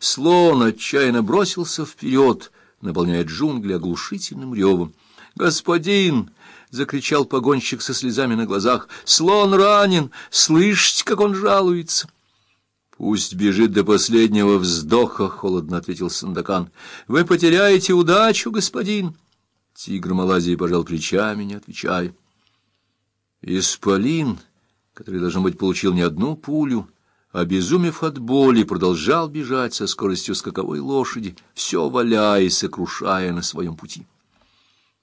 Слон отчаянно бросился вперед, наполняя джунгли оглушительным ревом. «Господин!» — закричал погонщик со слезами на глазах. «Слон ранен! Слышите, как он жалуется!» «Пусть бежит до последнего вздоха», — холодно ответил Сандакан. «Вы потеряете удачу, господин!» Тигр Малайзии пожал плечами, не отвечая. Исполин, который, должно быть, получил не одну пулю, обезумев от боли, продолжал бежать со скоростью скаковой лошади, все валяя и сокрушая на своем пути.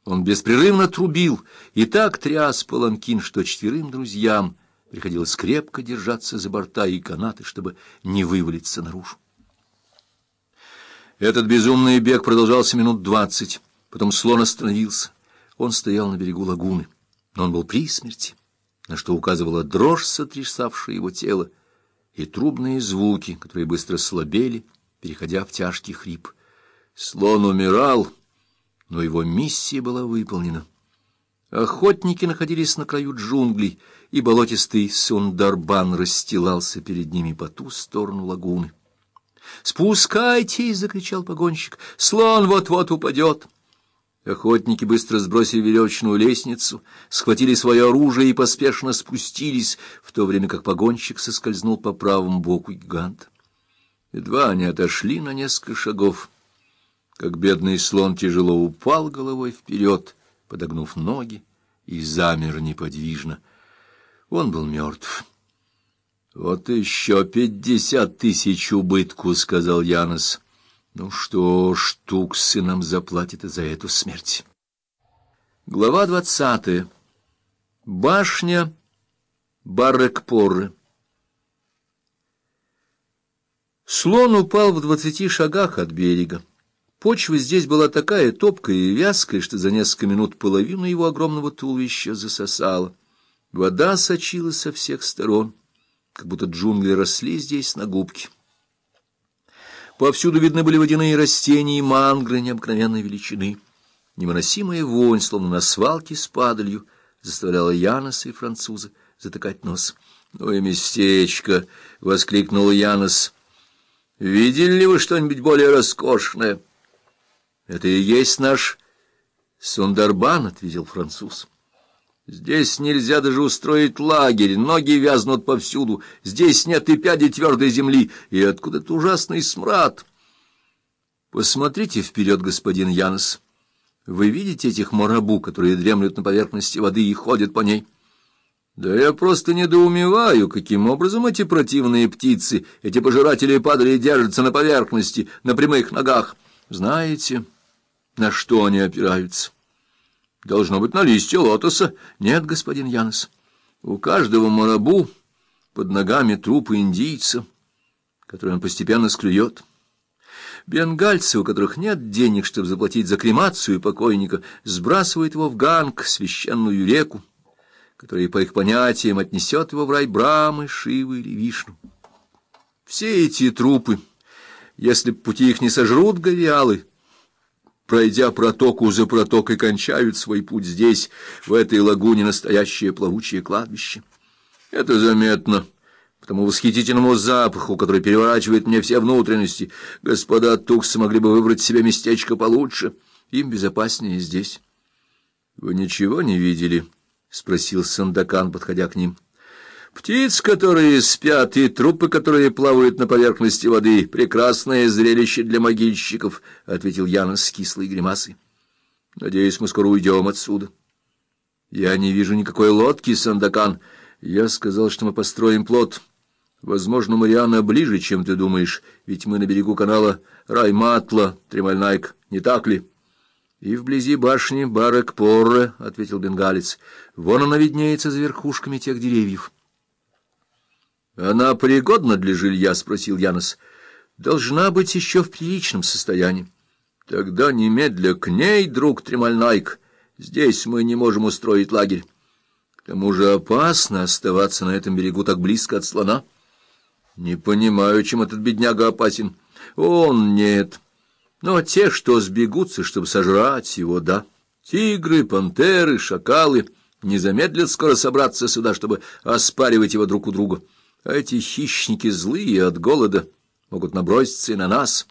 Он беспрерывно трубил и так тряс паланкин, что четверым друзьям приходилось крепко держаться за борта и канаты, чтобы не вывалиться наружу. Этот безумный бег продолжался минут двадцать, потом слон остановился. Он стоял на берегу лагуны, но он был при смерти, на что указывала дрожь, сотрясавшая его тело, и трубные звуки, которые быстро слабели, переходя в тяжкий хрип. Слон умирал, но его миссия была выполнена. Охотники находились на краю джунглей, и болотистый Сундарбан расстилался перед ними по ту сторону лагуны. «Спускайтесь!» — закричал погонщик. «Слон вот-вот упадет!» Охотники быстро сбросили веревочную лестницу, схватили свое оружие и поспешно спустились, в то время как погонщик соскользнул по правому боку гиганта. Едва они отошли на несколько шагов, как бедный слон тяжело упал головой вперед, подогнув ноги, и замер неподвижно. Он был мертв. — Вот еще пятьдесят тысяч убытку, — сказал Янос. — ну что ж, Туксы нам заплатит за эту смерть. Глава двадцатая. Башня Баррекпорры. Слон упал в двадцати шагах от берега. Почва здесь была такая топкая и вязкая, что за несколько минут половину его огромного туловища засосала. Вода сочилась со всех сторон, как будто джунгли росли здесь на губке. Повсюду видны были водяные растения и мангры необыкновенной величины. Невыносимая вонь, словно на свалке с падалью, заставляла Яноса и француза затыкать нос. — Ну и местечко! — воскликнул Янос. — Видели ли вы что-нибудь более роскошное? — Это и есть наш Сундарбан, — ответил француз. — Здесь нельзя даже устроить лагерь, ноги вязнут повсюду, здесь нет и пяди твердой земли, и откуда-то ужасный смрад. Посмотрите вперед, господин Янос. Вы видите этих марабу, которые дремлют на поверхности воды и ходят по ней? Да я просто недоумеваю, каким образом эти противные птицы, эти пожиратели падали держатся на поверхности, на прямых ногах. Знаете, на что они опираются? Должно быть на листья лотоса. Нет, господин Янос. У каждого марабу под ногами труп индийца, который он постепенно склюет. Бенгальцы, у которых нет денег, чтобы заплатить за кремацию покойника, сбрасывают его в ганг, священную реку, которая, по их понятиям, отнесет его в рай Брамы, Шивы или Вишну. Все эти трупы, если пути их не сожрут говиалы, пройдя протоку за протокой, кончают свой путь здесь, в этой лагуне, настоящее плавучее кладбище. Это заметно, потому восхитительному запаху, который переворачивает мне все внутренности. Господа Туксы могли бы выбрать себе местечко получше. Им безопаснее здесь. — Вы ничего не видели? — спросил Сандакан, подходя к ним. — Птиц, которые спят, и трупы, которые плавают на поверхности воды, — прекрасное зрелище для могильщиков, — ответил Янос с кислой гримасой. — Надеюсь, мы скоро уйдем отсюда. — Я не вижу никакой лодки, Сандакан. Я сказал, что мы построим плот. Возможно, Мариана ближе, чем ты думаешь, ведь мы на берегу канала Райматла, Тремальнайк, не так ли? — И вблизи башни Барек-Порре, — ответил бенгалец. — Вон она виднеется за верхушками тех деревьев. —— Она пригодна для жилья? — спросил Янос. — Должна быть еще в приличном состоянии. — Тогда немедля к ней, друг Тремальнайк. Здесь мы не можем устроить лагерь. К тому же опасно оставаться на этом берегу так близко от слона. Не понимаю, чем этот бедняга опасен. Он нет. Но те, что сбегутся, чтобы сожрать его, да. Тигры, пантеры, шакалы не замедлят скоро собраться сюда, чтобы оспаривать его друг у друга. Эти хищники злые от голода, могут наброситься и на нас.